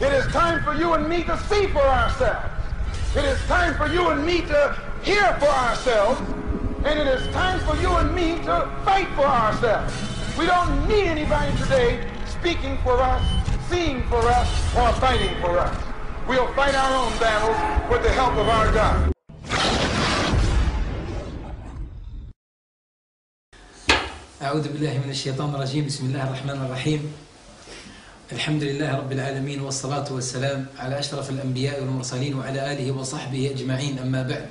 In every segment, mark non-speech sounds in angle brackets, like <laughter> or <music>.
It is time for you and me to see for ourselves. It is time for you and me to hear for ourselves. And it is time for you and me to fight for ourselves. We don't need anybody today speaking for us, seeing for us, or fighting for us. We'll fight our own battles with the help of our God. أعوذ بالله من الشيطان الرجيم بسم الله الرحمن الرحيم الحمد لله رب العالمين والصلاة والسلام على أشرف الأنبياء والمرسلين وعلى آله وصحبه أجمعين أما بعد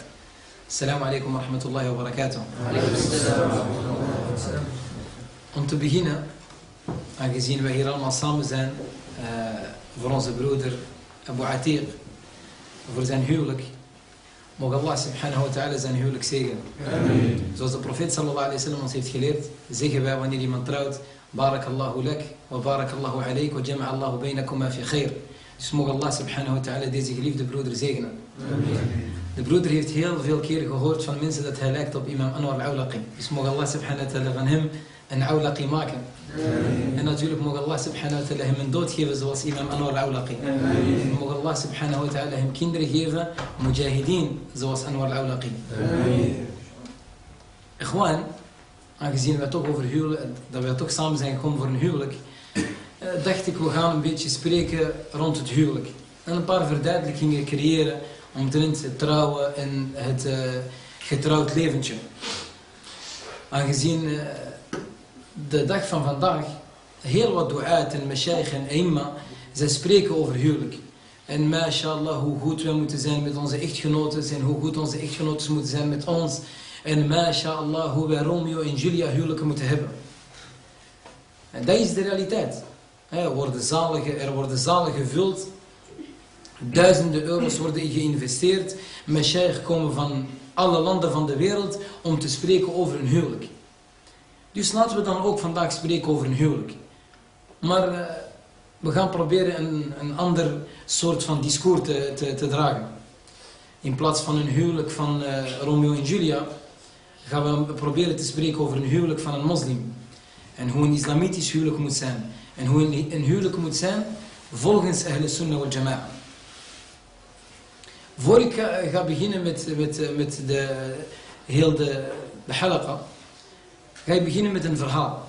السلام عليكم ورحمة الله وبركاته وعليكم السلام ورحمة الله وبركاته أنت بهنا أنت بهنا أنت زان فرانس برودر أبو عتيق فرزان هيولك موغ الله سبحانه وتعالى زان هيولك سيغن آمين زوز البروفيت صلى الله عليه وسلم ونسيت خليرت زيك بابا ونيري من تراوت Barakallahu lak, wa barakallahu alayk, wa jama'a Allahu bainakuma fi khair. Dus mogen Allah subhanahu wa ta'ala deze geliefde broeder zegenen. De broeder heeft heel veel keer gehoord van mensen dat hij lijkt op imam Anwar al-Awlaqi. Dus mogen Allah subhanahu wa ta'ala van hem een Awlaqi maken. En natuurlijk mogen Allah subhanahu wa ta'ala hem een dood geven zoals imam Anwar al-Awlaqi. En mogen Allah subhanahu wa ta'ala hem kinderen geven, mujahideen zoals Anwar al-Awlaqi. Ikhwan, aangezien wij toch over huwelijk, dat wij toch samen zijn gekomen voor een huwelijk, dacht ik we gaan een beetje spreken rond het huwelijk. En een paar verduidelijkingen creëren omtrent het trouwen en het uh, getrouwd leventje. Aangezien uh, de dag van vandaag heel wat du'aat en mashaykh en imma, zij spreken over huwelijk. En mashallah hoe goed wij moeten zijn met onze echtgenoten en hoe goed onze echtgenoten moeten zijn met ons. En mashallah hoe wij Romeo en Julia huwelijken moeten hebben. En dat is de realiteit. Er worden zalen, er worden gevuld Duizenden euro's worden geïnvesteerd. Mashaykh komen van alle landen van de wereld om te spreken over een huwelijk. Dus laten we dan ook vandaag spreken over een huwelijk. Maar uh, we gaan proberen een, een ander soort van discours te, te, dragen. In plaats van een huwelijk van uh, Romeo en Julia, gaan we proberen te spreken over een huwelijk van een moslim. En hoe een islamitisch huwelijk moet zijn. En hoe een, huwelijk moet zijn volgens Ahl Sunnah wal Jama'a. Voor ik ga, beginnen met, met, met de, heel de, de ga ik beginnen met een verhaal.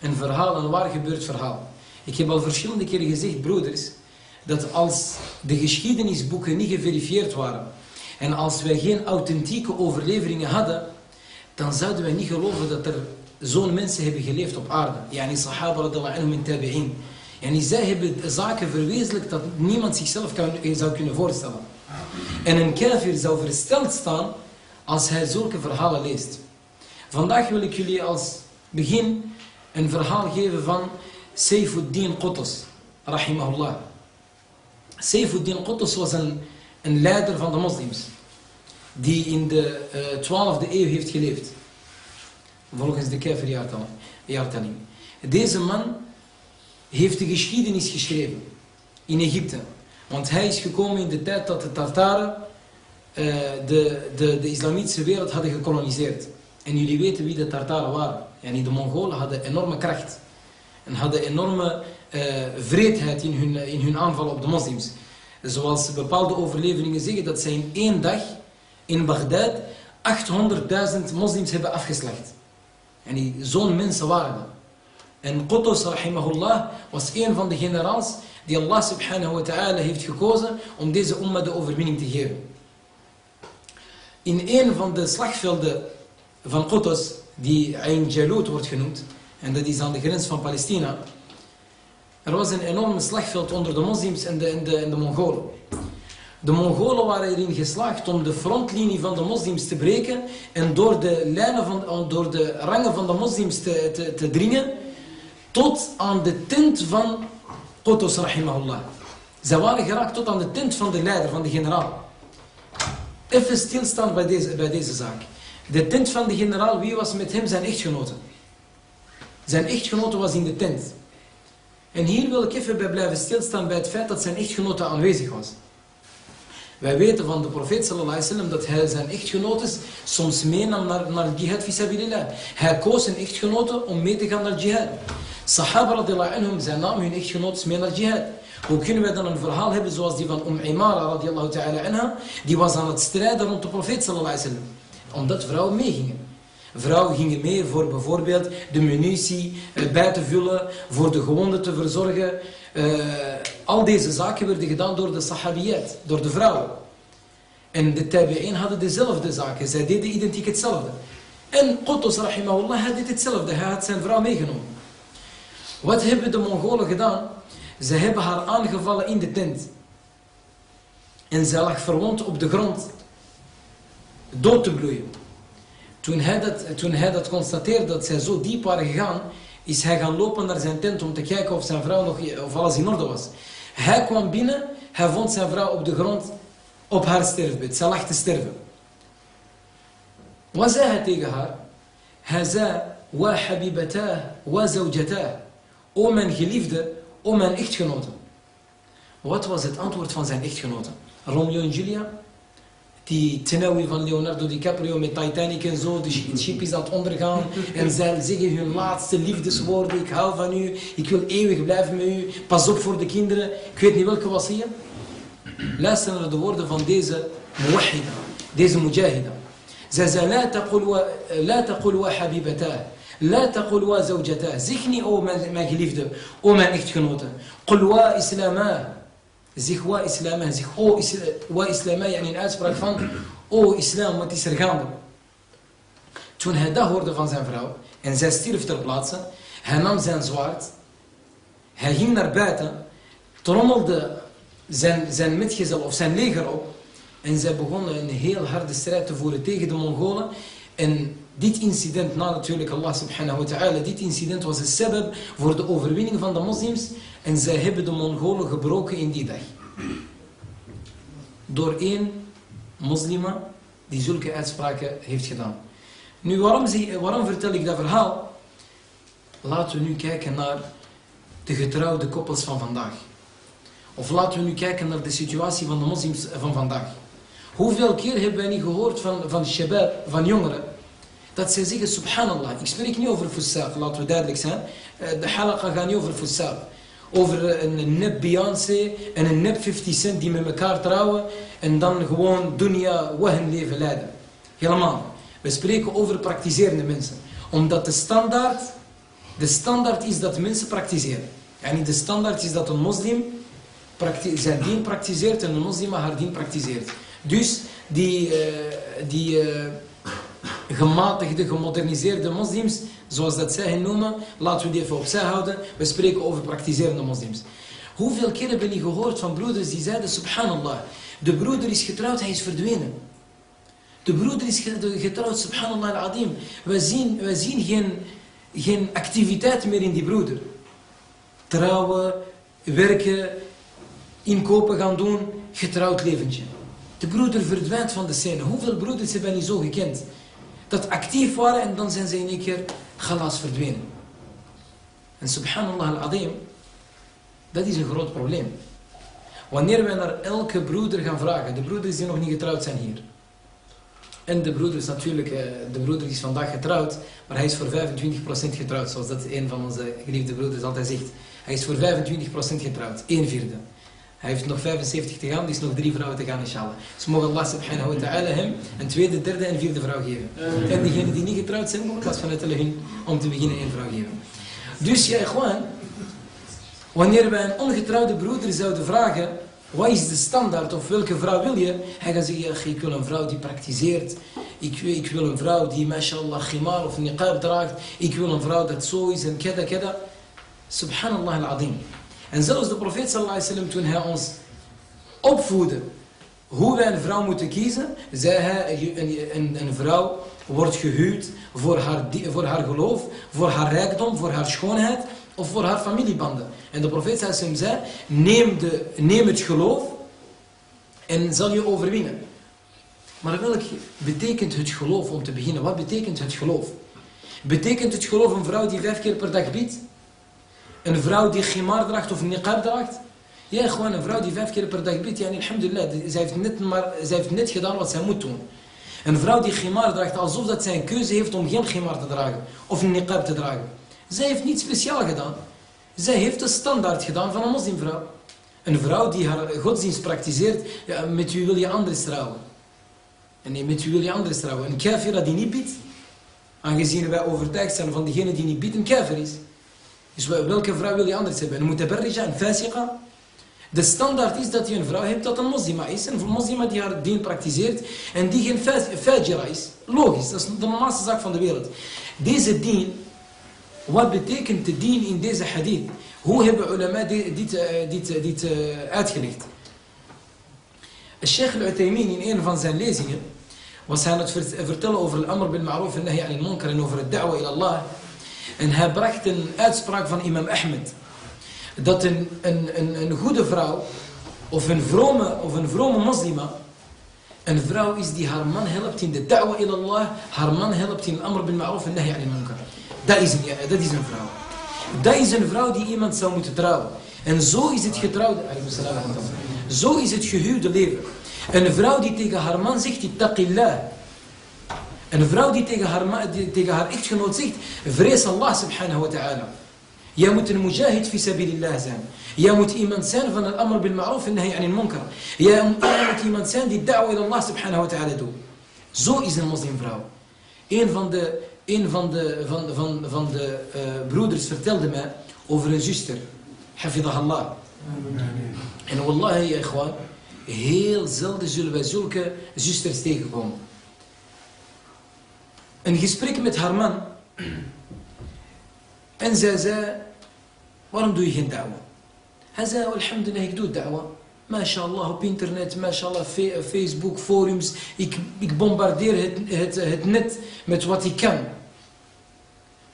Een verhaal, een waar gebeurd verhaal. Ik heb al verschillende keren gezegd, broeders, dat als de geschiedenisboeken niet geverifieerd waren en als wij geen authentieke overleveringen hadden, dan zouden wij niet geloven dat er zo'n mensen hebben geleefd op aarde. Yani sahaba radallahu anhum en tabi'in. En zij hebben zaken verwezenlijkt dat niemand zichzelf kan, zou kunnen voorstellen. En een kafir zou versteld staan als hij zulke verhalen leest. Vandaag wil ik jullie als begin een verhaal geven van Seyfuddin Qutuz, rahimahullah. Seyfuddin Qutuz was een, een leider van de moslims, die in de uh, 12e eeuw heeft geleefd. Volgens de kafir-jaartelling. Deze man heeft de geschiedenis geschreven in Egypte. Want hij is gekomen in de tijd dat de Tartaren uh, de, de, de islamitische wereld hadden gekoloniseerd. En jullie weten wie de Tartaren waren. Yani de Mongolen hadden enorme kracht. En hadden enorme uh, vreedheid in hun, in hun aanval op de moslims. Zoals bepaalde overleveringen zeggen dat zij in één dag in Bagdad 800.000 moslims hebben afgeslacht. En zo'n mensen waren dat. En Qutuz rahimahullah was een van de generaals die Allah subhanahu wa ta'ala heeft gekozen om deze umma de overwinning te geven. In een van de slagvelden van Qutuz, die Ain Jalut wordt genoemd, en dat is aan de grens van Palestina, er was een enorm slagveld onder de moslims en de, en de, de Mongolen. De Mongolen waren erin geslaagd om de frontlinie van de moslims te breken en door de, lijnen van, door de rangen van de moslims te, te, dringen tot aan de tent van Qutuz rahimahullah. Zij waren geraakt tot aan de tent van de leider, van de generaal. Even stilstaan bij deze, bij deze zaak. De tent van de generaal, wie was met hem zijn echtgenote? Zijn echtgenote was in de tent. En hier wil ik even bij blijven stilstaan bij het feit dat zijn echtgenote aanwezig was. Wij weten van de profeet sallallahu alaihi dat hij zijn echtgenotes soms meenam naar, naar jihad fisabilillah. Hij koos zijn echtgenote om mee te gaan naar jihad. Sahaba radiallahu anhum, zij namen hun echtgenotes mee naar jihad. Hoe kunnen wij dan een verhaal hebben zoals die van Umm Imara ta'ala anha, die was aan het strijden rond de profeet sallallahu alaihi wasallam. Omdat vrouwen meegingen. Vrouwen gingen mee voor bijvoorbeeld de munitie eh, bij te vullen, voor de gewonden te verzorgen. Uh, al deze zaken werden gedaan door de sahabiyat, door de vrouwen. En de tabi'in hadden dezelfde zaken, zij deden identiek hetzelfde. En Qutuz rahimahullah had dit hetzelfde, hij had zijn vrouw meegenomen. Wat hebben de Mongolen gedaan? Ze hebben haar aangevallen in de tent. En zij lag verwond op de grond, dood te bloeien. Toen hij, dat, toen hij dat constateerde dat zij zo diep waren gegaan, is hij gaan lopen naar zijn tent om te kijken of zijn vrouw nog, of alles in orde was. Hij kwam binnen, hij vond zijn vrouw op de grond op haar sterfbed. Zij lag te sterven. Wat zei hij tegen haar? Hij zei, wa habibatah, wa zawjatah. O mijn geliefde, o mijn echtgenote. Wat was het antwoord van zijn echtgenote? Romeo en Julia? Die tenawi van Leonardo DiCaprio met Titanic en zo, schip is aan het ondergaan. En zij zeggen hun laatste liefdeswoorden. Ik hou van u, ik wil eeuwig blijven met u. Pas op voor de kinderen. Ik weet niet welke was hier. Luister naar de woorden van deze muwahida, deze mujahida. Zij zei, la taqul wa habibatah. La taqul wa zawjatah. Zeg niet, o mijn, geliefde, o mijn echtgenote. Qul wa islamah. Zeg wa islamah. Zeg o wa islamah. Yani een uitspraak van, o islam, wat is er gaande? Toen hij dat hoorde van zijn vrouw, en zij stierf ter plaatse, hij nam zijn zwaard, hij ging naar buiten, trommelde zijn, zijn metgezel of zijn leger op. En zij begonnen een heel harde strijd te voeren tegen de Mongolen. En dit incident, na natuurlijk Allah subhanahu wa ta'ala, dit incident was een sebab voor de overwinning van de moslims. En zij hebben de Mongolen gebroken in die dag. Door één moslima die zulke uitspraken heeft gedaan. Nu, waarom, waarom vertel ik dat verhaal? Laten we nu kijken naar de getrouwde koppels van vandaag. Of laten we nu kijken naar de situatie van de moslims van vandaag. Hoeveel keer hebben wij niet gehoord van, van shabab, van jongeren, dat zij zeggen, subhanallah, ik spreek niet over fussaq, laten we duidelijk zijn. Eh, de halaqa gaat niet over fussaq. Over een nep Beyoncé en een nep 50 cent die met elkaar trouwen en dan gewoon dunya wahen leven leiden. Helemaal. We spreken over praktiserende mensen. Omdat de standaard, de standaard is dat mensen praktiseren. En de standaard is dat een moslim zijn dien praktiseert en een moslima haar dien praktiseert. Dus die, uh, die uh, gematigde, gemoderniseerde moslims, zoals dat zij hen noemen, laten we die even opzij houden. We spreken over praktiserende moslims. Hoeveel keer hebben jullie gehoord van broeders die zeiden, subhanallah, de broeder is getrouwd, hij is verdwenen. De broeder is getrouwd, subhanallah al-adim. Wij zien, wij zien geen, geen activiteit meer in die broeder. Trouwen, werken, inkopen gaan doen, getrouwd leventje. De broeder verdwijnt van de scène. Hoeveel broeders hebben niet zo gekend? Dat actief waren en dan zijn ze in één keer galas verdwenen. En subhanallah al-adim, dat is een groot probleem. Wanneer wij naar elke broeder gaan vragen, de broeders die nog niet getrouwd zijn hier. En de broeder is natuurlijk, eh, de broeder is vandaag getrouwd, maar hij is voor 25% getrouwd, zoals dat een van onze geliefde broeders altijd zegt. Hij is voor 25% getrouwd, 1 vierde. Hij heeft nog 75 te gaan, die is nog drie vrouwen te gaan inshallah. Dus mogen Allah subhanahu wa ta'ala hem een tweede, derde en vierde vrouw geven. En diegenen die niet getrouwd zijn, mogen Allah vanuit hun om te beginnen één vrouw geven. Dus ja, gewoon, wanneer wij een ongetrouwde broeder zouden vragen, wat is de standaard of welke vrouw wil je? Hij gaat zeggen, ik wil een vrouw die praktiseert. Ik, ik wil een vrouw die, mashallah, khimar of niqab draagt. Ik wil een vrouw dat zo is en keda, keda. Subhanallah al-azim. En zelfs de profeet sallallahu alaihi toen hij ons opvoedde hoe wij een vrouw moeten kiezen, zei hij, een, een, een vrouw wordt gehuwd voor haar, voor haar geloof, voor haar rijkdom, voor haar schoonheid of voor haar familiebanden. En de profeet sallallahu zei, neem, de, neem het geloof en zal je overwinnen. Maar welk betekent het geloof om te beginnen? Wat betekent het geloof? Betekent het geloof een vrouw die vijf keer per dag biedt? Een vrouw die khimar draagt of niqab draagt. Ja, gewoon een vrouw die vijf keer per dag bidt. Ja, alhamdulillah, zij heeft, net maar, heeft net gedaan wat zij moet doen. Een vrouw die khimar draagt alsof dat zij een keuze heeft om geen khimar te dragen. Of een niqab te dragen. Zij heeft niets speciaal gedaan. Zij heeft de standaard gedaan van een moslimvrouw. Een vrouw die haar godsdienst praktiseert, ja, met wie wil je anders trouwen? En nee, met wie wil je anders trouwen? Een kafira die niet biedt, aangezien wij overtuigd zijn van diegene die niet biedt, een kafir is. Dus welke vrouw wil je anders hebben? Een mutabarrija, een fasiqa? De standaard is dat je een vrouw hebt dat een moslima is. Een moslima die haar dien praktiseert en die geen fajira is. Logisch, dat is de normaalste zaak van de wereld. Deze dien, wat betekent de dien in deze hadith? Hoe hebben ulama dit, dit, eh, dit, eh, dit uh, uitgelegd? Sheikh al-Utaymin in een van zijn lezingen was hij aan het vertellen over al-amr bil ma'ruf en nahi al-munkar en over het da'wa ila Allah. En hij bracht een uitspraak van imam Ahmed. Dat een, een, een, een goede vrouw, of een vrome, of een vrome moslima, een vrouw is die haar man helpt in de da'wa ila Allah, haar man helpt in al-amr bil ma'ruf en nahi al-munkar. Dat is, een, dat is een vrouw. Dat is een vrouw die iemand zou moeten trouwen. En zo is het getrouwde, zo is het gehuwde leven. Een vrouw die tegen haar man zegt, taqillah. Een vrouw die tegen haar, die tegen haar echtgenoot zegt, vrees Allah subhanahu wa ta'ala. Jij moet een mujahid fi sabilillah zijn. Jij moet iemand zijn van het amr bil ma'ruf en nahi anil munkar. Jij moet iemand zijn die da'wa ila Allah subhanahu wa ta'ala doet. Zo is een moslimvrouw. Een van de, een van de, van, van, van de uh, broeders vertelde mij over een zuster. Hafidahallah. En wallahi, ikhwan, heel zelden zullen wij zulke zusters tegenkomen. Een gesprek met haar man. En zij zei, waarom doe je geen da'wa? Hij zei, alhamdulillah, ik doe da'wa. MashaAllah, op internet, mashallah, Facebook, forums. Ik, ik bombardeer het, het, het net met wat ik kan.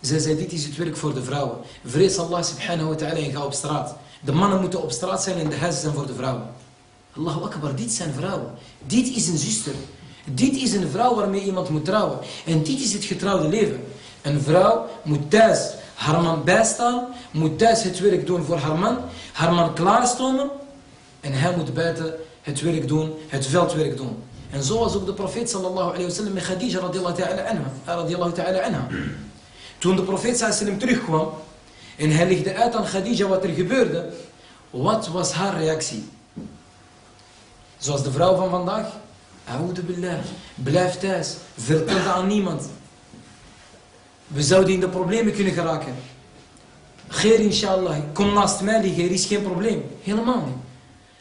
Zij zei, dit is het werk voor de vrouwen. Vrees Allah subhanahu wa ta'ala en ga op straat. De mannen moeten op straat zijn en de huizen zijn voor de vrouwen. Allahu akbar, dit zijn vrouwen. Dit is een zuster. Dit is een vrouw waarmee iemand moet trouwen. En dit is het getrouwde leven. Een vrouw moet thuis haar man bijstaan, moet thuis het werk doen voor haar man, haar man klaarstomen en hij moet buiten het werk doen, het veldwerk doen. En zo was ook de profeet sallallahu alayhi wa sallam met Khadija radiallahu. Radiallahu ta'ala anha. Toen de profeet sallallahu alayhi terugkwam en hij legde uit aan Khadija wat er gebeurde, wat was haar reactie? Zoals de vrouw van vandaag. A'udhu billah. Blijf thuis. Vertel dat aan niemand. We zouden in de problemen kunnen geraken. Geer inshallah. Kom naast mij liggen. Er is geen probleem. Helemaal niet.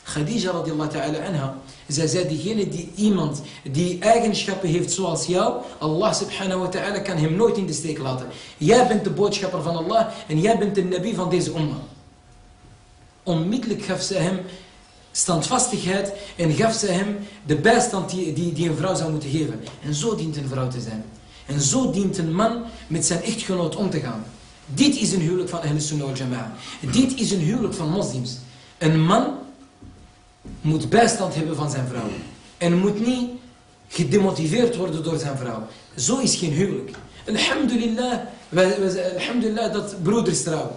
Khadija radiallahu ta'ala anha. Zij zei diegene die iemand die eigenschappen heeft zoals jou. Allah subhanahu wa ta'ala kan hem nooit in de steek laten. Jij bent de boodschapper van Allah. En jij bent de nabi van deze umma. Onmiddellijk gaf ze hem standvastigheid en gaf ze hem de bijstand die, die, die een vrouw zou moeten geven. En zo dient een vrouw te zijn. En zo dient een man met zijn echtgenoot om te gaan. Dit is een huwelijk van Ahl Sunnah wal Jama'a. Dit is een huwelijk van moslims. Een man moet bijstand hebben van zijn vrouw. En moet niet gedemotiveerd worden door zijn vrouw. Zo is geen huwelijk. Alhamdulillah, wij, wij, dat broeders trouwen.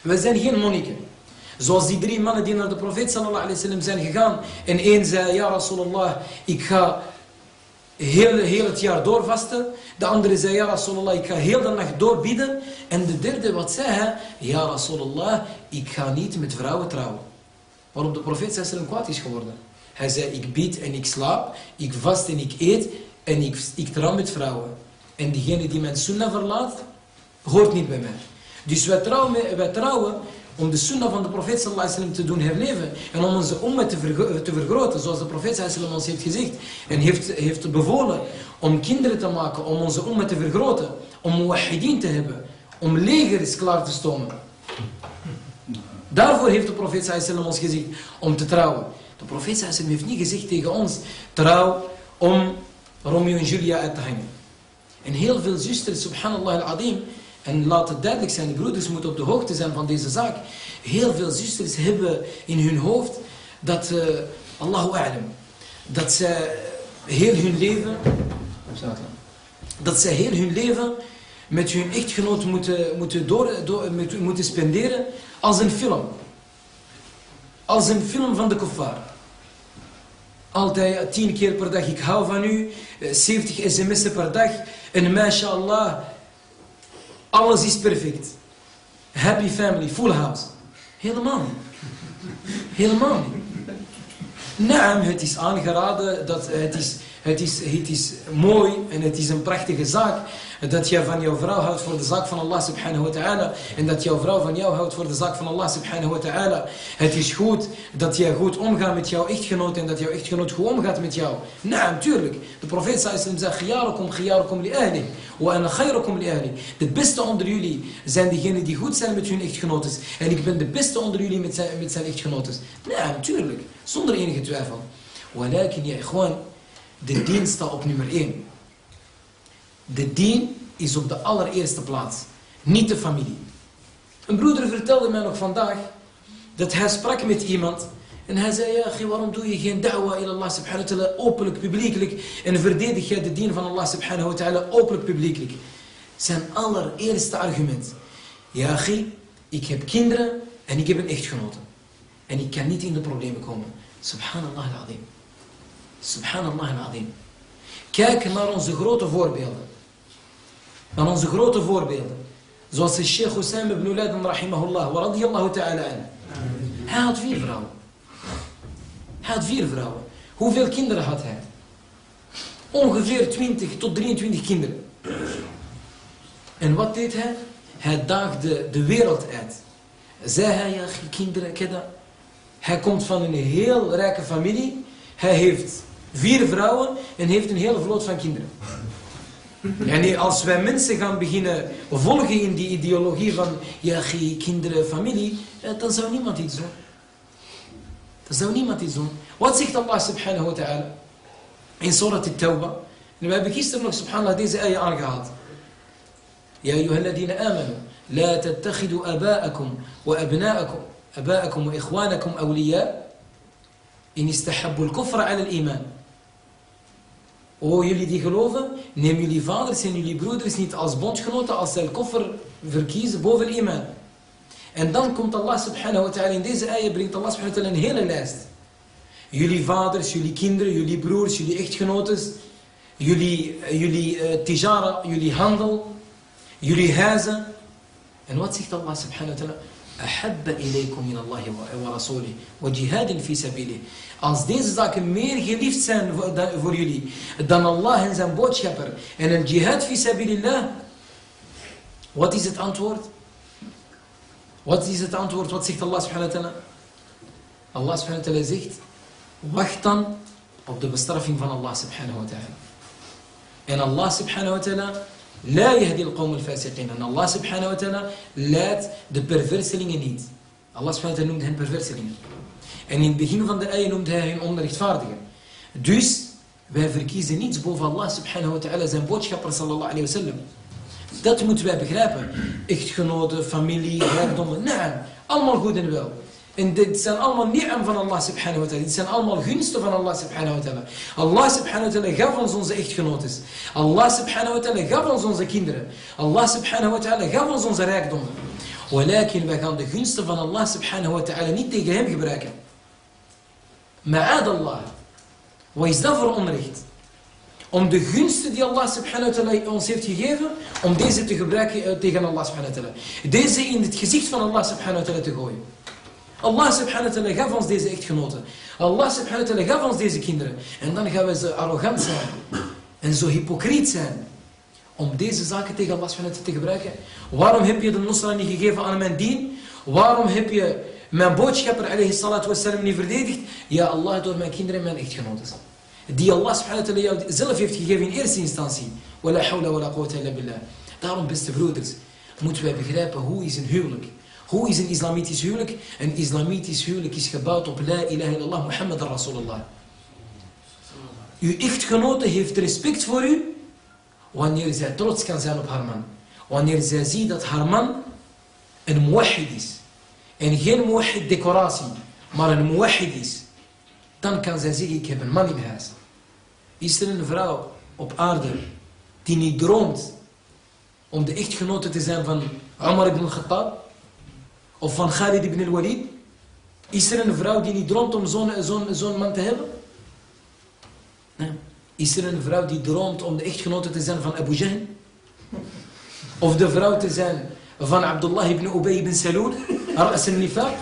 Wij zijn geen monniken. Zoals die drie mannen die naar de profeet sallallahu alayhi wa sallam zijn gegaan. En één zei, ja Rasulallah, ik ga heel, heel het jaar doorvasten. De andere zei, ja Rasulallah, ik ga heel de nacht doorbidden. En de derde, wat zei hij? Ja Rasulallah, ik ga niet met vrouwen trouwen. Waarop de profeet sallallahu kwaad is geworden. Hij zei, ik bid en ik slaap, ik vast en ik eet en ik, ik trouw met vrouwen. En diegene die mijn sunnah verlaat, hoort niet bij mij. Dus wij trouwen om de sunnah van de profeet sallallahu te doen herleven en om onze umma te, te, vergroten, zoals de profeet sallallahu ons heeft gezegd en heeft, heeft bevolen om kinderen te maken, om onze umma te vergroten, om muwahidin te hebben, om legers klaar te stomen. Daarvoor heeft de profeet sallallahu ons gezegd om te trouwen. De profeet sallallahu heeft niet gezegd tegen ons, trouw om Romeo en Julia uit te hangen. En heel veel zusters, subhanallah al-adim, en laat het duidelijk zijn, de broeders moeten op de hoogte zijn van deze zaak. Heel veel zusters hebben in hun hoofd dat, uh, Allahu a'lam, dat zij heel hun leven, dat zij heel hun leven met hun echtgenoot moeten, moeten, door, door, moeten spenderen als een film. Als een film van de kuffar. Altijd tien keer per dag, ik hou van u, 70 eh, sms'en per dag, en mashallah, alles is perfect. Happy family, full house. Helemaal niet. Helemaal niet. Naam, het is aangeraden, dat het, is, het, is, het is mooi en het is een prachtige zaak dat jij van jouw vrouw houdt voor de zaak van Allah subhanahu wa ta'ala. En dat jouw vrouw van jou houdt voor de zaak van Allah subhanahu wa ta'ala. Het is goed dat jij goed omgaat met jouw echtgenoot en dat jouw echtgenoot goed omgaat met jou. Nou, natuurlijk. De profeet sallallahu zei, khiyarukum khiyarukum li ahli. Wa ana khayrukum li ahli. De beste onder jullie zijn diegenen die goed zijn met hun echtgenotes. En ik ben de beste onder jullie met zijn, met zijn echtgenotes. Nou, natuurlijk. Zonder enige twijfel. Walakin, ja, gewoon, de dienst staat op nummer 1. De dien is op de allereerste plaats, niet de familie. Een broeder vertelde mij nog vandaag dat hij sprak met iemand en hij zei, ja, waarom doe je geen da'wa in Allah subhanahu wa ta'ala openlijk, publiekelijk en verdedig jij de dien van Allah subhanahu wa ta'ala openlijk, publiekelijk. Zijn allereerste argument. Ja, ik heb kinderen en ik heb een echtgenote. En ik kan niet in de problemen komen. Subhanallah al-azim. Subhanallah al-azim. Kijk naar onze grote voorbeelden. Naar onze grote voorbeelden. Zoals de Sheikh Hussein ibn Laden rahimahullah wa radiyallahu ta'ala. Hij had vier vrouwen. Hij had vier vrouwen. Hoeveel kinderen had hij? Ongeveer 20 tot 23 kinderen. En wat deed hij? Hij daagde de wereld uit. Zei hij, ja, kinderen, keda. Hij komt van een heel rijke familie. Hij heeft vier vrouwen en heeft een hele vloot van kinderen. En als wij mensen gaan beginnen volgen in die ideologie van ja, kinderen, familie, dan zou niemand iets doen. Dan zou niemand iets doen. Wat zegt Allah subhanahu wa ta'ala? In Surah At-Tawbah. En we hebben gisteren nog subhanallah deze ayah aangehaald. Ja, ayyuhalladina amanu. لا تتخذوا أباءكم وأبناءكم أباءكم وإخوانكم أولياء إن استحبوا الكفر على الإيمان O jullie die geloven, neem jullie vaders en jullie broeders niet als bondgenoten als zij koffer verkiezen boven iman. En dan komt Allah subhanahu wa ta'ala, in deze ayah brengt Allah subhanahu wa ta'ala een hele lijst. Jullie vaders, jullie kinderen, jullie broers, jullie echtgenotes, jullie, jullie uh, tijara, jullie handel, jullie huizen. En wat zegt Allah subhanahu wa ta'ala? أحب إليكم من الله ورسوله وجهاد في سبيله Als deze zaken meer geliefd zijn voor jullie dan Allah en zijn boodschapper en een jihad fi sabilillah, wat is het antwoord? Wat is het antwoord? Wat zegt Allah subhanahu wa ta'ala? Allah subhanahu wa ta'ala zegt, wacht dan op de bestraffing van Allah subhanahu wa ta'ala. En Allah subhanahu wa ta'ala La yahdi al-qawm al-fasiqin. En Allah subhanahu wa ta'ala leidt de perverselingen niet. Allah subhanahu wa ta'ala noemt hen perverselingen. En in het begin van de ayah noemt hij hen onrechtvaardigen. Dus, wij verkiezen niets boven Allah subhanahu wa ta'ala zijn boodschapper sallallahu alayhi wa sallam. Dat moeten wij begrijpen. Echtgenoten, familie, rijkdommen, naam. Allemaal goed en wel. En dit zijn allemaal ni'am van Allah subhanahu wa ta'ala. Dit zijn allemaal gunsten van Allah subhanahu wa ta'ala. Allah subhanahu wa ta'ala gaf ons onze echtgenotes. Allah subhanahu wa ta'ala gaf ons onze kinderen. Allah subhanahu wa ta'ala gaf ons onze rijkdommen. Walakin wij gaan de gunsten van Allah subhanahu wa ta'ala niet tegen hem gebruiken. Ma'ad Allah. Wat is dat voor onrecht? Om de gunsten die Allah subhanahu wa ta'ala ons heeft gegeven, om deze te gebruiken eh, tegen Allah subhanahu wa ta'ala. Deze in het gezicht van Allah subhanahu wa ta'ala te gooien. Allah subhanahu wa ta'ala gaf ons deze echtgenoten. Allah subhanahu wa ta'ala gaf ons deze kinderen. En dan gaan we zo arrogant zijn. En zo hypocriet zijn. Om deze zaken tegen Allah subhanahu wa ta'ala te gebruiken. Waarom heb je de Nusra niet gegeven aan mijn dien? Waarom heb je mijn boodschapper alayhi salatu wassalam niet verdedigd? Ja Allah door mijn kinderen en mijn echtgenoten. Die Allah subhanahu wa ta'ala zelf heeft gegeven in eerste instantie. Wala hawla wala quwwata illa billah. Daarom beste broeders. Moeten wij begrijpen hoe is een huwelijk. Hoe is een islamitisch huwelijk? Een islamitisch huwelijk is gebouwd op La ilaha illallah Muhammad Rasulullah. Uw echtgenote heeft respect voor u wanneer zij trots kan zijn op haar man. Wanneer zij ziet dat haar man een muwahid is. En geen muwahid decoratie, maar een muwahid is. Dan kan zij zeggen, ik heb een man in huis. Is er een vrouw op aarde die niet droomt om de echtgenote te zijn van Omar ibn al-Khattab? Of van Khalid ibn al-Walid? Is er een vrouw die niet droomt om zo'n man te hebben? Nee. Is er een vrouw die droomt om de echtgenote te zijn van Abu Jahl? Of de vrouw te zijn van Abdullah ibn Ubay ibn Salul? Ras al-Nifaq?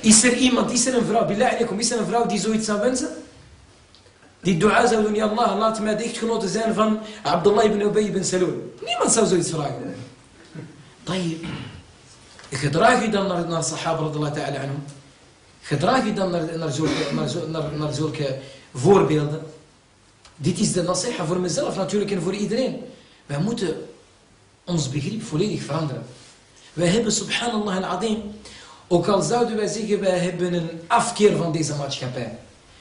Is er iemand, is er een vrouw, billah alaikum, is er een vrouw die zoiets zou wensen? Die dua zou doen, ja Allah, laat mij de echtgenote zijn van Abdullah ibn Ubay ibn Salul. Niemand zou zoiets vragen. طيب. Gedraag je dan naar, naar sahaba radallahu ta'ala anhum? Gedraag je dan naar, naar, zulke, naar, naar, voorbeelden? Dit is de nasiha voor mezelf natuurlijk en voor iedereen. Wij moeten ons begrip volledig veranderen. Wij hebben, subhanallah al-azim, ook al zouden wij zeggen, wij hebben een afkeer van deze maatschappij.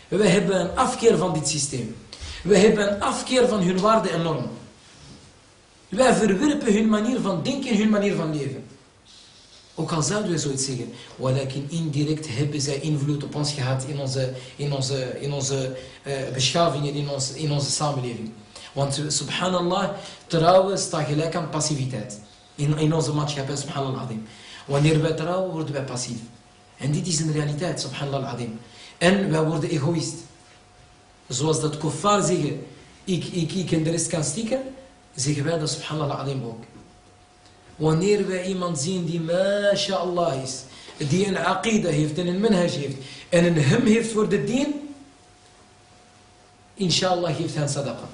Wij hebben een afkeer van dit systeem. Wij hebben een afkeer van hun waarden en normen. Wij verwerpen hun manier van denken, hun manier van leven. Ook al zouden we zoiets zeggen. Walakin indirect hebben zij invloed op ons gehad in onze, in onze, in onze beschavingen, in, ons, in onze samenleving. Want subhanallah, trouwen staat gelijk aan passiviteit. In, in onze maatschappij, subhanallah adim. Wanneer wij trouwen, worden wij passief. En dit is een realiteit, subhanallah adim. En wij worden egoïst. Zoals dat kuffar zeggen, ik, ik, ik en de rest kan stikken, zeggen wij dat subhanallah adim ook. Wanneer wij iemand zien die mashallah is, die een aqida heeft en een manhaj heeft, en een hem heeft voor de dien, inshallah geeft hij sadaqa.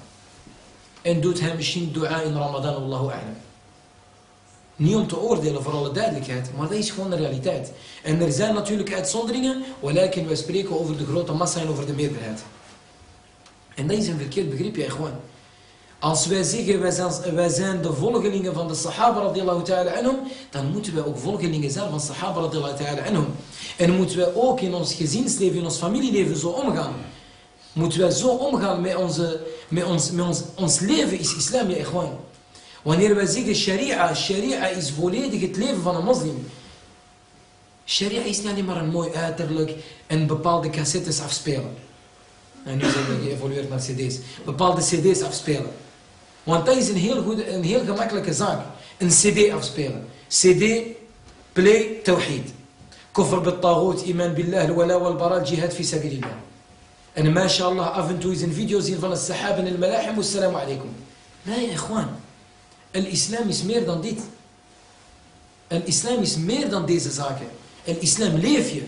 En doet hij misschien dua in Ramadan, Allahu a'lam. Niet om te oordelen, voor alle duidelijkheid, maar dat is gewoon de realiteit. En er zijn natuurlijk uitzonderingen, walakin wij spreken over de grote massa en over de meerderheid. En dat is een verkeerd begrip, ja, gewoon. Als wij zeggen, wij zijn, wij zijn de volgelingen van de sahaba radiallahu ta'ala anhum, dan moeten wij ook volgelingen zijn van sahaba radiallahu ta'ala anhum. En moeten wij ook in ons gezinsleven, in ons familieleven zo omgaan. Moeten wij zo omgaan met, onze, met, ons, met ons, ons leven is islam, ja, gewoon. Wanneer wij zeggen sharia, sharia is volledig het leven van een moslim. Sharia is niet alleen maar een mooi uiterlijk en bepaalde cassettes afspelen. En nu zijn we geëvolueerd naar cd's. Bepaalde cd's afspelen. Want dat is een heel, goede, een heel gemakkelijke zaak. Een cd afspelen. cd, play, tawhid. Koffer bit taghut, iman billah, wala wal bara, jihad fi sabilillah. En mashallah, af en toe is een video zien van de sahaba en al-malahim, wassalamu alaikum. Nee, ikhwan. Al-islam is meer dan dit. Al-islam is meer dan deze zaken. Al-islam leef je.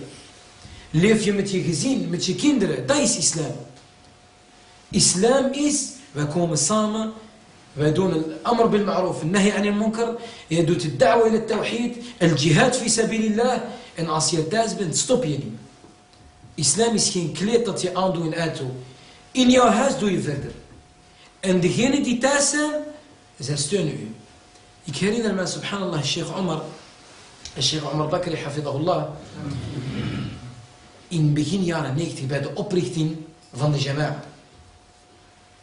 Leef je met je gezin, met je kinderen. Dat is islam. Islam is, wij komen samen, wij doen al-amr bil ma'ruf, nahi anil munkar, je doet de da'wa in het tawhid, al-jihad fi sabilillah. En als je thuis bent, stop je niet. Islam is geen kleed dat je aandoet en uitdoet. In jouw huis doe je verder. En degenen die thuis zijn, zij steunen u. Ik herinner me, subhanallah, Sheikh Omar, Sheikh Omar Bakri, hafidahullah, in begin jaren 90 bij de oprichting van de Jama'a.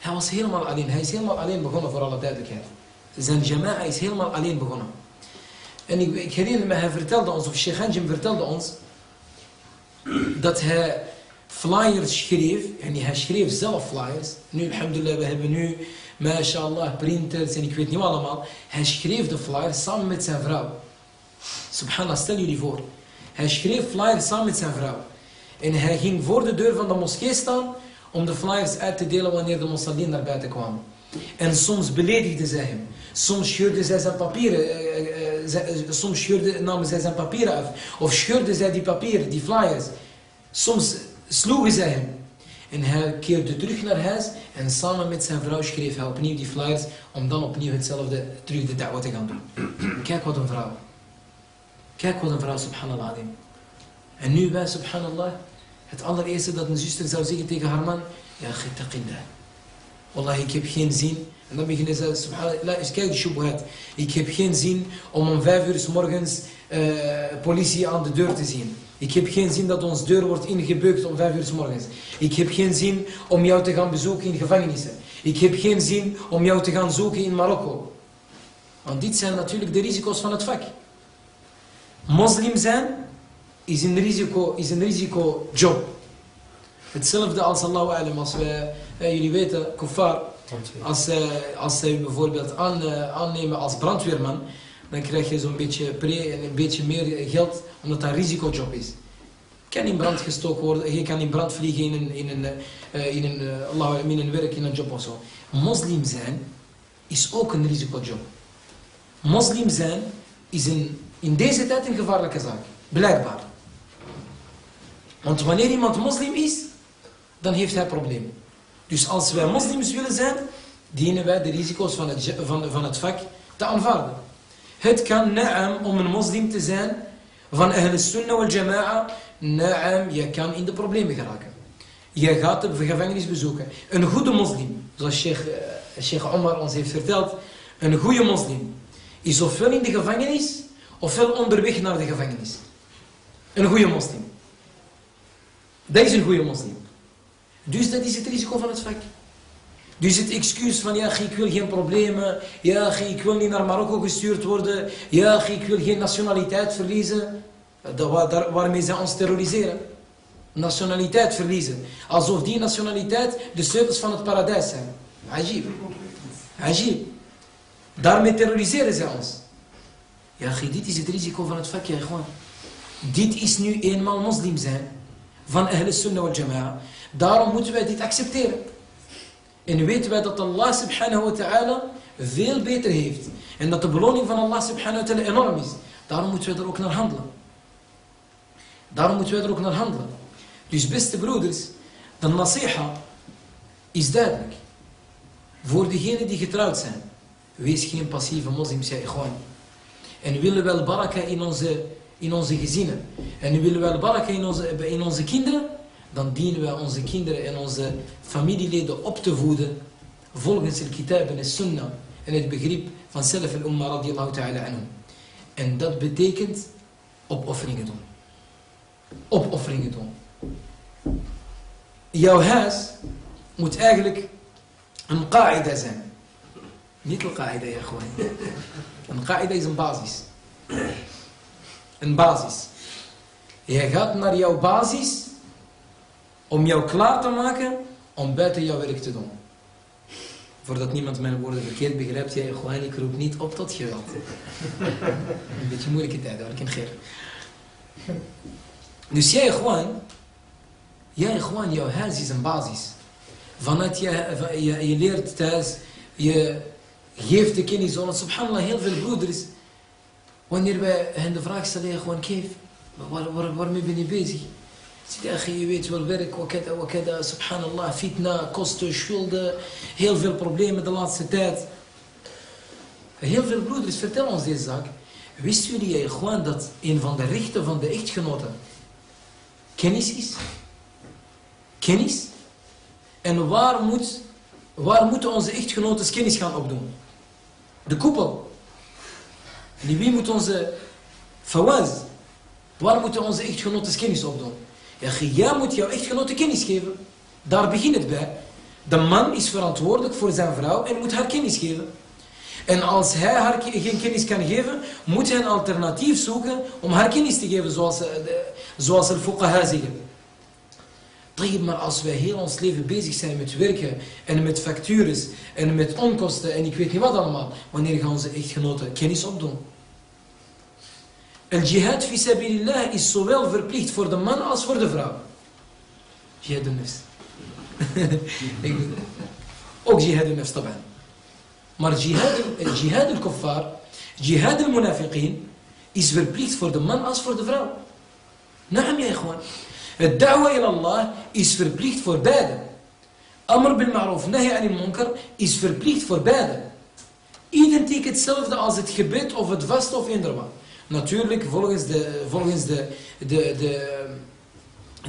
Hij was helemaal alleen. Hij is helemaal alleen begonnen, voor alle duidelijkheid. Zijn Jama'a is helemaal alleen begonnen. En ik, ik herinner me, hij vertelde ons, of Sheikh Hanjim vertelde ons, dat hij flyers schreef, en hij schreef zelf flyers. Nu, alhamdulillah, we hebben nu, mashallah, printers en ik weet niet allemaal. Hij schreef de flyers samen met zijn vrouw. Subhanallah, stel jullie voor. Hij schreef flyers samen met zijn vrouw. En hij ging voor de deur van de moskee staan om de flyers uit te delen wanneer de mossadien naar buiten kwamen. En soms beledigde zij hem. Soms scheurde zij zijn papieren, uh, uh, soms scheurde, namen zij zijn papieren af. Of scheurde zij die papieren, die flyers. Soms sloegen zij hem. En hij keerde terug naar huis en samen met zijn vrouw schreef hij opnieuw die flyers om dan opnieuw hetzelfde terug de da'wa te gaan doen. <clears throat> Kijk wat een vrouw. Kijk wat een vrouw, subhanallah. En nu wij, subhanallah, het allereerste dat een zuster zou zeggen tegen haar man, ja, gitaqillah. Wallah, ik heb geen zin. En dan beginnen ze, subhanallah, eens kijk die shubhat. Ik heb geen zin om om vijf uur s morgens uh, politie aan de deur te zien. Ik heb geen zin dat ons deur wordt ingebeukt om vijf uur s morgens. Ik heb geen zin om jou te gaan bezoeken in gevangenissen. Ik heb geen zin om jou te gaan zoeken in Marokko. Want dit zijn natuurlijk de risico's van het vak. Moslim zijn is een risico, is een risico job. Hetzelfde als Allah alam, als we, eh, jullie weten, kuffar, als, eh, als zij bijvoorbeeld aan, eh, aannemen als brandweerman, dan krijg je zo'n beetje pre en een beetje meer geld, omdat dat een risicojob is. Je kan in brand gestoken worden, je kan in brand vliegen in een, in een, uh, in een, uh, Allah, in een werk, in een job of zo. Moslim zijn is ook een risicojob. Moslim zijn is een, in deze tijd een gevaarlijke zaak. Blijkbaar. Want wanneer iemand moslim is, dan heeft hij problemen. Dus als wij moslims willen zijn, dienen wij de risico's van het, van, van het vak te aanvaarden. Het kan na'am om een moslim te zijn van Ahl Sunnah wal Jama'a. Na'am, je kan in de problemen geraken. Je gaat de gevangenis bezoeken. Een goede moslim, zoals Sheikh, uh, Sheikh Omar ons heeft verteld, een goede moslim is ofwel in de gevangenis, ofwel onderweg naar de gevangenis. Een goede moslim. Dat is een goede moslim. Dus dat is het risico van het vak. Dus het excuus van, ja, ik wil geen problemen. Ja, ik wil niet naar Marokko gestuurd worden. Ja, ik wil geen nationaliteit verliezen. Dat, waarmee ze ons terroriseren. Nationaliteit verliezen. Alsof die nationaliteit de sleutels van het paradijs zijn. Ajib. Ajib. Daarmee terroriseren ze ons. Ja, dit is het risico van het vak, ja, gewoon. Dit is nu eenmaal moslim zijn. Van Ahl Sunnah wal Jama'a. Daarom moeten wij dit accepteren. En weten wij dat Allah subhanahu wa ta'ala veel beter heeft. En dat de beloning van Allah subhanahu wa ta'ala enorm is. Daarom moeten wij er ook naar handelen. Daarom moeten wij er ook naar handelen. Dus beste broeders, de nasiha is duidelijk. Voor degenen die getrouwd zijn. Wees geen passieve moslims, ja gewoon. En willen wel baraka in onze, in onze gezinnen. En willen wel baraka in onze, in onze kinderen dan dienen wij onze kinderen en onze familieleden op te voeden volgens de kitab en de sunnah en het begrip van zelf al-umma radiyallahu ta'ala anhu. En dat betekent opofferingen doen. Opofferingen doen. Jouw huis moet eigenlijk een qaida zijn. Niet een qaida, ja gewoon. Een qaida is een basis. Een basis. Jij gaat naar jouw basis om jou klaar te maken om buiten jouw werk te doen. Voordat niemand mijn woorden verkeerd begrijpt, jij gewoon, ik roep niet op tot geweld. <laughs> Een beetje moeilijke tijd hoor, ik ken geer. Dus jij gewoon, jij gewoon, jouw huis is een basis. Vanuit je, je, je leert thuis, je geeft de kennis aan. Subhanallah, heel veel broeders, wanneer wij hen de vraag stellen, gewoon, geef, waar, waar, waarmee ben je bezig? Sidi je weet wel werk, wakada, wakada, subhanallah, fitna, kosten, schulden, heel veel problemen de laatste tijd. Heel veel broeders vertellen ons deze zaak. Wisten jullie gewoon dat een van de rechten van de echtgenoten kennis is? Kennis? En waar, moet, waar moeten onze echtgenoten kennis gaan opdoen? De koepel. Wie moet onze fawaz? Waar moeten onze echtgenoten kennis opdoen? Ja, jij moet jouw echtgenote kennis geven. Daar begint het bij. De man is verantwoordelijk voor zijn vrouw en moet haar kennis geven. En als hij haar geen kennis kan geven, moet hij een alternatief zoeken om haar kennis te geven, zoals, eh, zoals de fuqaha zeggen. Maar als wij heel ons leven bezig zijn met werken en met factures en met onkosten en ik weet niet wat allemaal, wanneer gaan onze echtgenoten kennis opdoen? El jihad fi sabilillah is zowel verplicht voor de man als voor de vrouw. Jihad al-nafs. <laughs> Ook jihad al-nafs, taban. Maar jihad al-kuffar, jihad al-munafiqin, is verplicht voor de man als voor de vrouw. Naam, ja, gewoon. Het da'wa ila Allah is verplicht voor beide. Amr bil ma'ruf, nahi anil munkar is verplicht voor beide. Identiek hetzelfde als het gebed of het vast of eender wat. Natuurlijk volgens de, volgens de, de, de,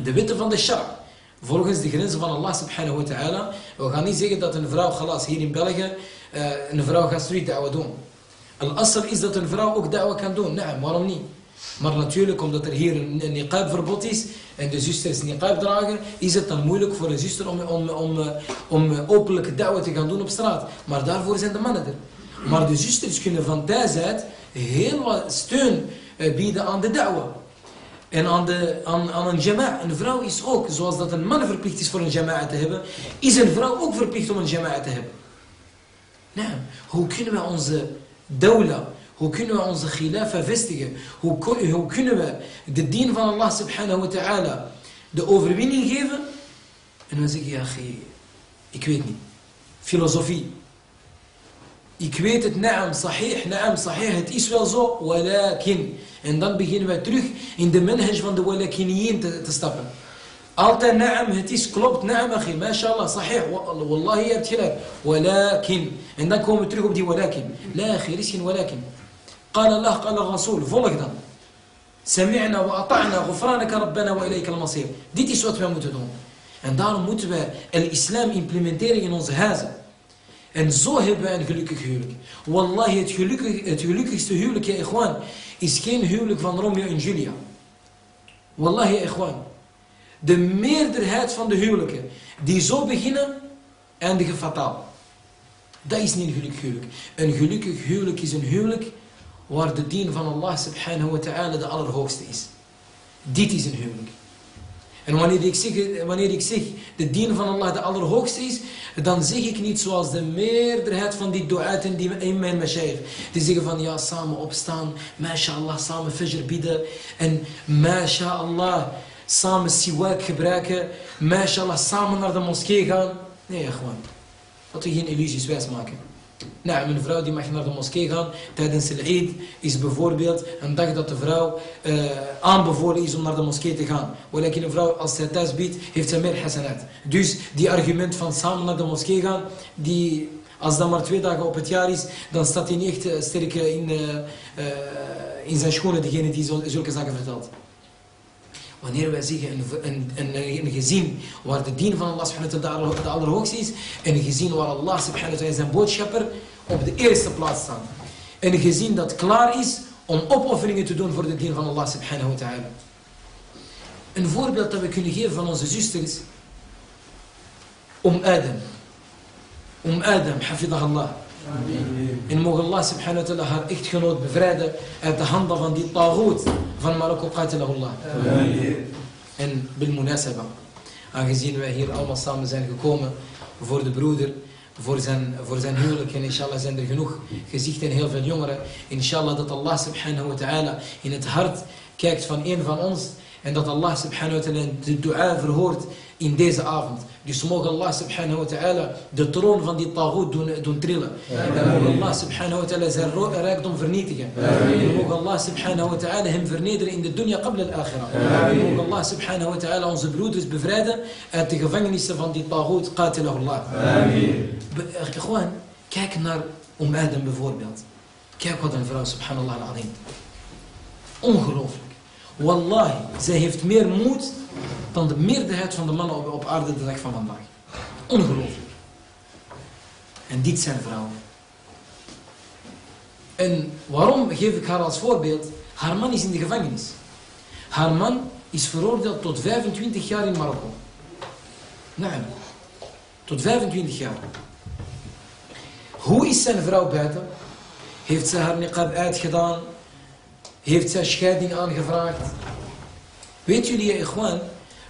de wetten van de shara. Volgens de grenzen van Allah subhanahu wa ta'ala. We gaan niet zeggen dat een vrouw, galas, hier in België, uh, een vrouw gaat street da'wa doen. Al-asr is dat een vrouw ook da'wa kan doen. Nee, waarom niet? Maar natuurlijk, omdat er hier een, een niqab verbod is en de zusters niqab dragen, is het dan moeilijk voor een zuster om, om, om, om, om openlijke da'wa te gaan doen op straat. Maar daarvoor zijn de mannen er. Maar de zusters kunnen van thuis uit heel wat steun eh, bieden aan de da'wa. En aan, de, aan, aan een jama'a. Een vrouw is ook, zoals dat een man verplicht is voor een jama'a te hebben, is een vrouw ook verplicht om een jama'a te hebben. Nou, hoe kunnen we onze dawla, hoe kunnen we onze khilafa vestigen? Hoe, hoe kunnen we de dien van Allah subhanahu wa ta'ala de overwinning geven? En dan zeg je, ja, ik weet niet. Filosofie. Ik naam, sahih, naam, sahih, het is wel zo, walakin. En dan beginnen wij terug in de manhaj van de walakiniyin te, te stappen. Altijd naam, het is klopt, naam, akhi, mashallah, sahih, wallahi, je hebt gelijk. Walakin. En dan komen we terug op die akhi, er is geen walakin. قال الله قال الرسول volg dan. سمعنا وأطعنا غفرانك ربنا وإليك المصير. Dit is wat wij moeten doen. En daarom moeten we islam implementeren in onze huizen. En zo hebben wij een gelukkig huwelijk. Wallahi, het, gelukkig, het gelukkigste huwelijk, ja ikhwan, is geen huwelijk van Romeo en Julia. Wallahi, ja ikhwan. De meerderheid van de huwelijken die zo beginnen, eindigen fataal. Dat is niet een gelukkig huwelijk. Een gelukkig huwelijk is een huwelijk waar de dien van Allah subhanahu wa ta'ala de allerhoogste is. Dit is een huwelijk. En wanneer ik, zeg, wanneer ik zeg de dien van Allah de allerhoogste is, dan zeg ik niet zoals de meerderheid van die du'aten die in mijn mashaykh. Die zeggen van ja, samen opstaan, mashallah, samen fajr bidden en mashallah, samen siwak gebruiken, mashallah, samen naar de moskee gaan. Nee, gewoon. Dat we geen illusies wijs maken. Nou, een vrouw die mag naar de moskee gaan tijdens de Eid is bijvoorbeeld een dag dat de vrouw uh, aanbevolen is om naar de moskee te gaan. Welke een vrouw, als zij thuis biedt, heeft zij meer hasanat. Dus die argument van samen naar de moskee gaan, die, als dat maar twee dagen op het jaar is, dan staat hij niet echt uh, sterk in, uh, in zijn schoenen, degene die zulke zaken vertelt. Wanneer wij zeggen een, een, een, een, gezin waar de dien van Allah subhanahu wa ta'ala de allerhoogste is. En een gezin waar Allah subhanahu wa ta'ala zijn boodschapper op de eerste plaats staat. Een gezin dat klaar is om opofferingen te doen voor de dien van Allah subhanahu wa ta'ala. Een voorbeeld dat we kunnen geven van onze zusters. Om Adam. Om Adam, hafidahullah. En mogen Allah subhanahu wa ta'ala haar echtgenoot bevrijden uit de handen van die tagoot van Marokko qatilahullah. En bil munasaba. Aangezien wij hier allemaal samen zijn gekomen voor de broeder, voor zijn, voor zijn huwelijk. En inshallah zijn er genoeg gezichten en heel veel jongeren. Inshallah dat Allah subhanahu wa ta'ala in het hart kijkt van een van ons. En dat Allah subhanahu wa ta'ala de dua verhoort in deze avond. Dus mogen Allah subhanahu wa ta'ala de troon van die tagoed doen, doen trillen. En mogen Allah subhanahu wa ta'ala zijn rijkdom vernietigen. En mogen Allah subhanahu wa ta'ala hem vernederen in de dunya qabla al-akhirah. En mogen Allah subhanahu wa ta'ala onze broeders bevrijden uit de gevangenissen van die tagoed qatilahullah. Gewoon, kijk naar Om Adam bijvoorbeeld. Kijk wat een vrouw, subhanallah al-azim. Ongelooflijk. Wallahi, zij heeft meer moed dan de meerderheid van de mannen op, aarde de dag van vandaag. Ongelooflijk. En dit zijn vrouwen. En waarom geef ik haar als voorbeeld? Haar man is in de gevangenis. Haar man is veroordeeld tot 25 jaar in Marokko. Nee, tot 25 jaar. Hoe is zijn vrouw buiten? Heeft ze haar niqab uitgedaan? Heeft zij scheiding aangevraagd? Weet jullie, gewoon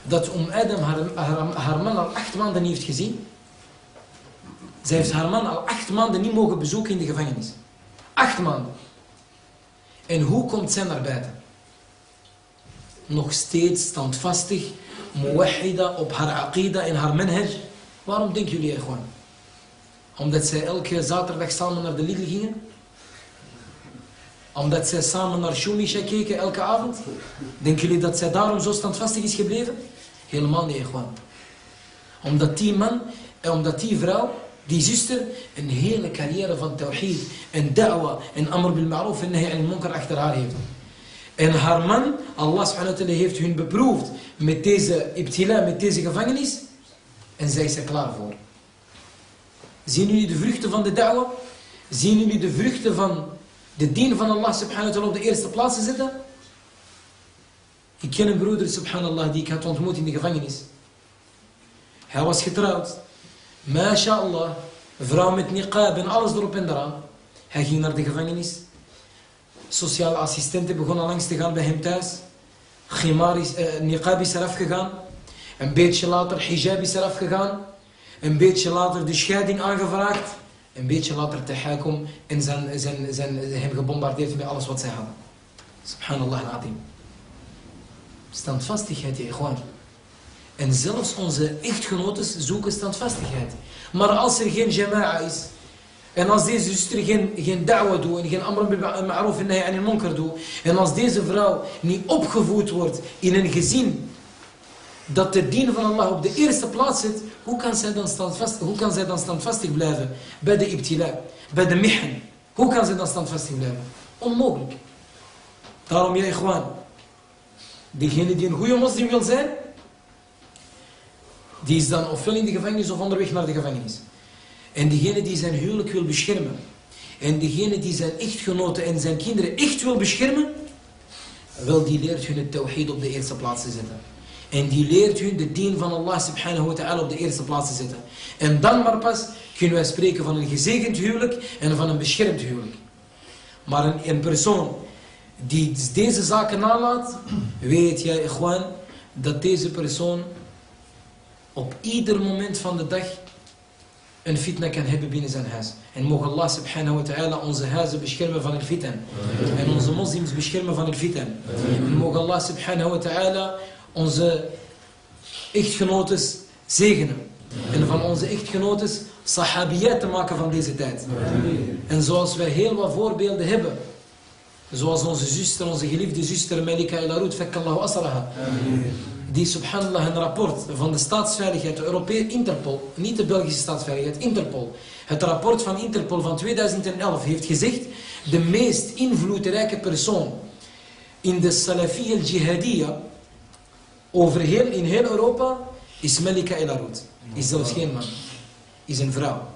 dat om Adam haar, haar, man al acht maanden niet heeft gezien? Zij heeft haar man al acht maanden niet mogen bezoeken in de gevangenis. Acht maanden. En hoe komt zij naar buiten? Nog steeds standvastig, muwahida op haar aqida en haar manhaj. Waarom denken jullie gewoon? Omdat zij elke zaterdag samen naar de Lidl gingen? Omdat zij samen naar Shumisha keken elke avond? Denken jullie dat zij daarom zo standvastig is gebleven? Helemaal niet, gewoon. Omdat die man, en omdat die vrouw, die zuster, een hele carrière van tawhid en da'wa en amr bil ma'ruf en nahi al munkar achter haar heeft. En haar man, Allah subhanahu heeft hun beproefd met deze ibtila, met deze gevangenis. En zij is er klaar voor. Zien jullie de vruchten van de da'wa? Zien jullie de vruchten van de dien van Allah subhanahu wa ta'ala op de eerste plaats te zetten? Ik ken een broeder, subhanallah, die ik had ontmoet in de gevangenis. Hij was getrouwd. MashaAllah. Vrouw met niqab en alles erop en eraan. Hij ging naar de gevangenis. Sociale assistenten begonnen langs te gaan bij hem thuis. Khimar is, eh, niqab is eraf gegaan. Een beetje later hijab is eraf gegaan. Een beetje later de scheiding aangevraagd. Een beetje later tahakum en zijn, zijn, zijn, hem gebombardeerd met alles wat zij hadden. Subhanallah al-Adim. Standvastigheid, ja, gewoon. En zelfs onze echtgenoten zoeken standvastigheid. Maar als er geen jama'a is, En als deze zuster geen, geen da'wa doet en geen amr bil ma'ruf en nahi anil munkar doet. En als deze vrouw niet opgevoed wordt in een gezin dat de dien van Allah op de eerste plaats zit, hoe kan zij dan standvastig, hoe kan zij dan standvastig blijven bij de ibtila, bij de mihan? Hoe kan zij dan standvastig blijven? Onmogelijk. Daarom, jij gewoon, diegene die een goede moslim wil zijn, die is dan ofwel in de gevangenis of onderweg naar de gevangenis. En diegene die zijn huwelijk wil beschermen, en diegene die zijn echtgenoten en zijn kinderen echt wil beschermen, wel die leert hun het tawhid op de eerste plaats te zetten. En die leert hun de dien van Allah subhanahu wa ta'ala op de eerste plaats te zetten. En dan maar pas kunnen wij spreken van een gezegend huwelijk en van een beschermd huwelijk. Maar een, persoon die deze zaken nalaat, weet jij gewoon dat deze persoon op ieder moment van de dag een fitna kan hebben binnen zijn huis. En mogen Allah subhanahu wa ta'ala onze huizen beschermen van het fitan. En onze moslims beschermen van het fitan. En mogen Allah subhanahu wa ta'ala onze echtgenotes zegenen. En van onze echtgenotes sahabiyat te maken van deze tijd. En zoals wij heel wat voorbeelden hebben. Zoals onze zuster, onze geliefde zuster Melika Elarut, fekkallahu asraha. Die subhanallah een rapport van de staatsveiligheid, de Europese Interpol, niet de Belgische staatsveiligheid, Interpol. Het rapport van Interpol van 2011 heeft gezegd, de meest invloedrijke persoon in de Salafiyya al-Jihadiyya, over heel, in heel Europa, is Melika Elarut. Is zelfs geen man. Is een vrouw.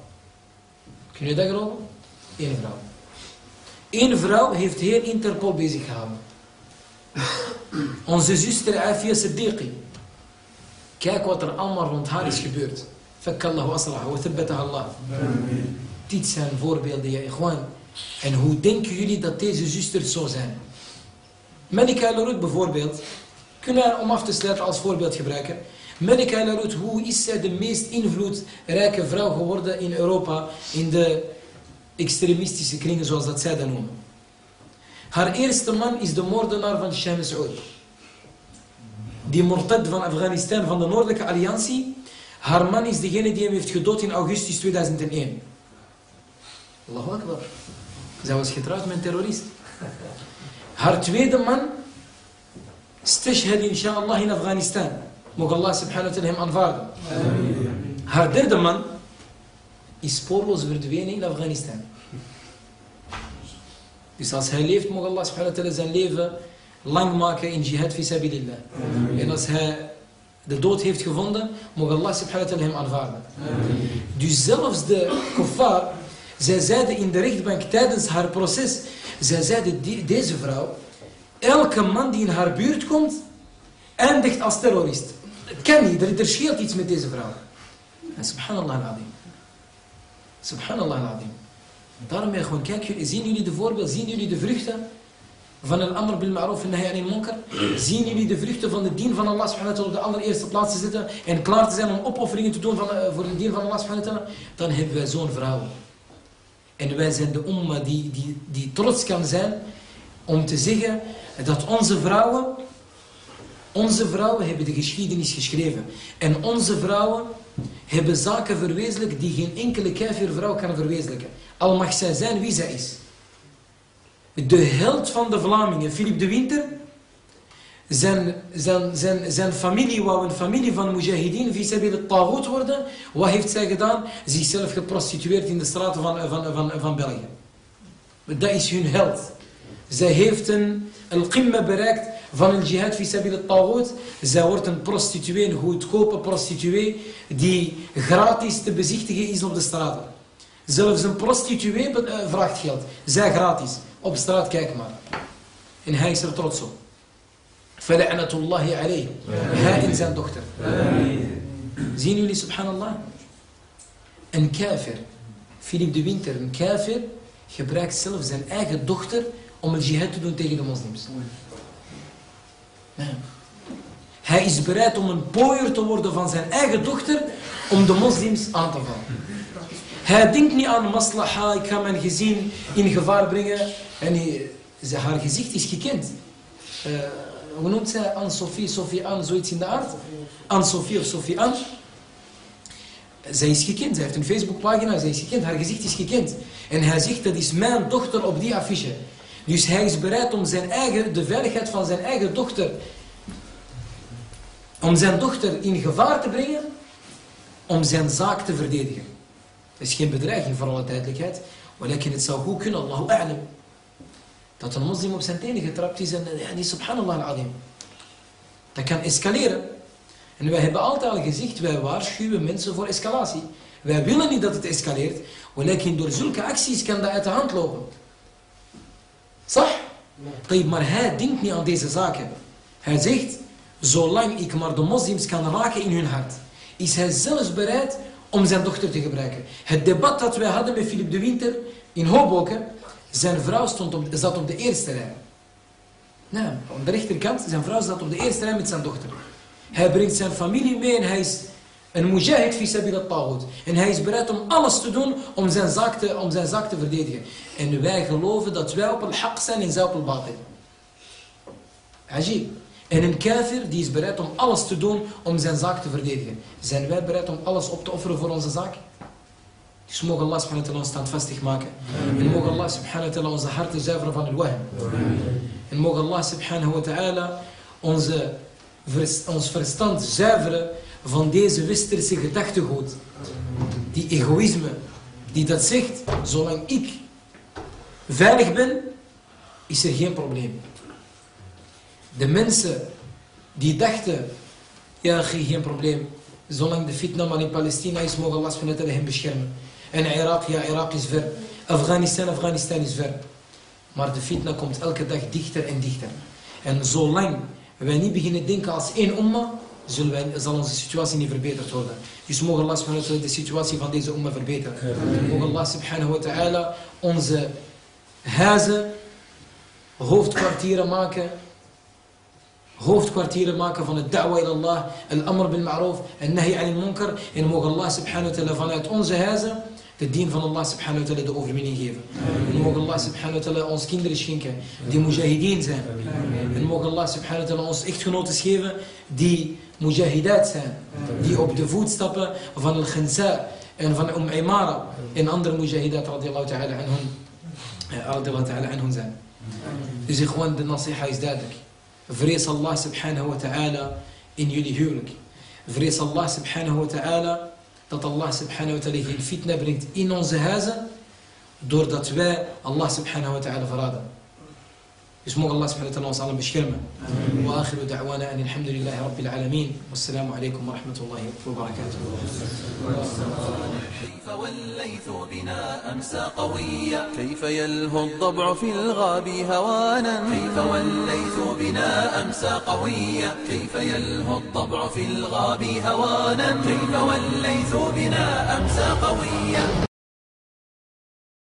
Kun je dat geloven? Eén vrouw. Eén vrouw heeft heel Interpol bezig gehouden. Onze zuster Afia Siddiqi. Kijk wat er allemaal rond haar is gebeurd. Fakkallahu asraha wa thabbataha Allah. Dit zijn voorbeelden, ja. En hoe denken jullie dat deze zusters zo zijn? Melika Elarut bijvoorbeeld. We om af te sluiten als voorbeeld gebruiken. Melika Elarut, hoe is zij de meest invloedrijke vrouw geworden in Europa, in de extremistische kringen zoals dat zij dat noemen. Haar eerste man is de moordenaar van Shah. Die mortad van Afghanistan, van de Noordelijke Alliantie. Haar man is degene die hem heeft gedood in augustus 2001. Allahu Akbar. Zij was getrouwd met een terrorist. Haar tweede man stashhad inshallah in Afghanistan. Mogen Allah subhanahu wa ta'ala hem aanvaarden. Haar derde man is spoorloos verdwenen in Afghanistan. Dus als hij leeft, mogen Allah subhanahu wa ta'ala zijn leven lang maken in jihad fi sabilillah. En als hij de dood heeft gevonden, mogen Allah subhanahu wa ta'ala hem aanvaarden. Dus zelfs de kuffar, zij zeiden in de rechtbank tijdens haar proces, zij zeiden die, deze vrouw, elke man die in haar buurt komt, eindigt als terrorist. Het kan niet, er, er scheelt iets met deze vrouw. Subhanallah al-azim. Subhanallah al-azim. Daarom ben gewoon, kijk, zien jullie de voorbeeld, zien jullie de vruchten van een amr bil ma'ruf en anil munkar? Zien jullie de vruchten van de dien van Allah subhanahu wa ta'ala op de allereerste plaats te zetten en klaar te zijn om opofferingen te doen van, uh, voor de dien van Allah subhanahu wa ta'ala? Dan hebben wij zo'n vrouw. En wij zijn de umma die, die, die trots kan zijn om te zeggen dat onze vrouwen, onze vrouwen hebben de geschiedenis geschreven. En onze vrouwen hebben zaken verwezenlijkt die geen enkele vrouw kan verwezenlijken. Al mag zij zijn wie zij is. De held van de Vlamingen, Philip de Winter, zijn, zijn, zijn, zijn familie wou een familie van mujahideen vis-à-vis het worden. Wat heeft zij gedaan? Zichzelf geprostitueerd in de straten van, van, van, van België. Dat is hun held. Zij heeft een al-qimma bereikt van een jihad vis-à-vis het tagoot. Zij wordt een prostituee, een goedkope prostituee, die gratis te bezichtigen is op de straten. Zelfs een prostituee vraagt geld. Zij gratis. Op straat, kijk maar. En hij is er trots op. Fala'anatullahi alayhi. Hij en zijn dochter. Zien jullie, subhanallah? Een kafir, Philip de Winter, een kafir, gebruikt zelf zijn eigen dochter om een jihad te doen tegen de moslims. Hij is bereid om een pooier te worden van zijn eigen dochter om de moslims aan te vallen. Hij denkt niet aan maslaha, ik ga mijn gezin in gevaar brengen. En hij, haar gezicht is gekend. Uh, hoe noemt zij? Anne-Sophie, Sophie Anne, zoiets in de aard? Anne-Sophie of Sophie Anne. Zij is gekend, zij heeft een Facebookpagina, zij is gekend, haar gezicht is gekend. En hij zegt, dat is mijn dochter op die affiche. Dus hij is bereid om zijn eigen, de veiligheid van zijn eigen dochter, om zijn dochter in gevaar te brengen, om zijn zaak te verdedigen. Dat is geen bedreiging, voor alle duidelijkheid. Maar het zou goed kunnen, Allahu a'lam. Dat een moslim op zijn tenen getrapt is en ja, die subhanallah al-alim. Dat kan escaleren. En wij hebben altijd al gezegd, wij waarschuwen mensen voor escalatie. Wij willen niet dat het escaleert, maar door zulke acties kan dat uit de hand lopen. Zag? Maar hij denkt niet aan deze zaken. Hij zegt, zolang ik maar de moslims kan raken in hun hart, is hij zelfs bereid om zijn dochter te gebruiken. Het debat dat wij hadden met Philip de Winter in Hoboken, zijn vrouw stond op, zat op de eerste rij. Nee, aan de rechterkant, zijn vrouw zat op de eerste rij met zijn dochter. Hij brengt zijn familie mee en hij is een mujahid fi sabil al En hij is bereid om alles te doen om zijn zaak te, om zijn zaak te verdedigen. En wij geloven dat wij op al-haq zijn en zij op al-batil. En een kafir die is bereid om alles te doen om zijn zaak te verdedigen. Zijn wij bereid om alles op te offeren voor onze zaak? Dus mogen Allah subhanahu wa ta'ala ons standvastig maken. En mogen Allah subhanahu wa ta'ala onze harten zuiveren van het wahm. En mogen Allah subhanahu wa ta'ala ons verstand zuiveren van deze westerse gedachtegoed. Die egoïsme, die dat zegt, zolang ik veilig ben, is er geen probleem. De mensen die dachten, ja geen probleem, zolang de fitna maar in Palestina is, mogen Allah ta'ala hem beschermen. En Irak, ja, Irak is ver. Afghanistan, Afghanistan is ver. Maar de fitna komt elke dag dichter en dichter. En zolang wij niet beginnen denken als één umma, zullen wij, zal onze situatie niet verbeterd worden. Dus mogen Allah subhanahu wa ta'ala de situatie van deze umma verbeteren. Mogen Allah subhanahu wa ta'ala onze huizen, hoofdkwartieren maken hoofdkwartieren maken van het da'wa ila Allah, al-amr bil ma'roof, en nahi al munkar. En mogen Allah subhanahu wa ta'ala vanuit onze huizen de dien van Allah subhanahu wa ta'ala de overwinning geven. En mogen Allah subhanahu wa ta'ala ons kinderen schenken die mujahideen zijn. En mogen Allah subhanahu wa ta'ala ons echtgenoten geven die mujahidat zijn. Die op de voetstappen van al-Khansa en van Um Imara en andere mujahidat radiallahu ta'ala anhum, radiallahu ta'ala anhum zijn. Dus gewoon de nasiha is duidelijk. Vrees Allah subhanahu wa ta'ala in jullie huwelijk. Vrees Allah subhanahu wa ta'ala dat Allah subhanahu wa ta'ala geen fitna brengt in onze huizen, doordat wij Allah subhanahu wa ta'ala verraden. يسمو الله سبحانه وتعالى وصلى بشكرمه وآخر دعوانا أن الحمد لله رب العالمين. والسلام عليكم ورحمة الله وبركاته. كيف وليت بنا أمسى قوية كيف يلهو الضبع في الغاب هوانا؟ كيف وليت بنا أمسى قوية كيف يلهو الضبع في الغاب هوانا؟ كيف وليت بنا أمسى قوية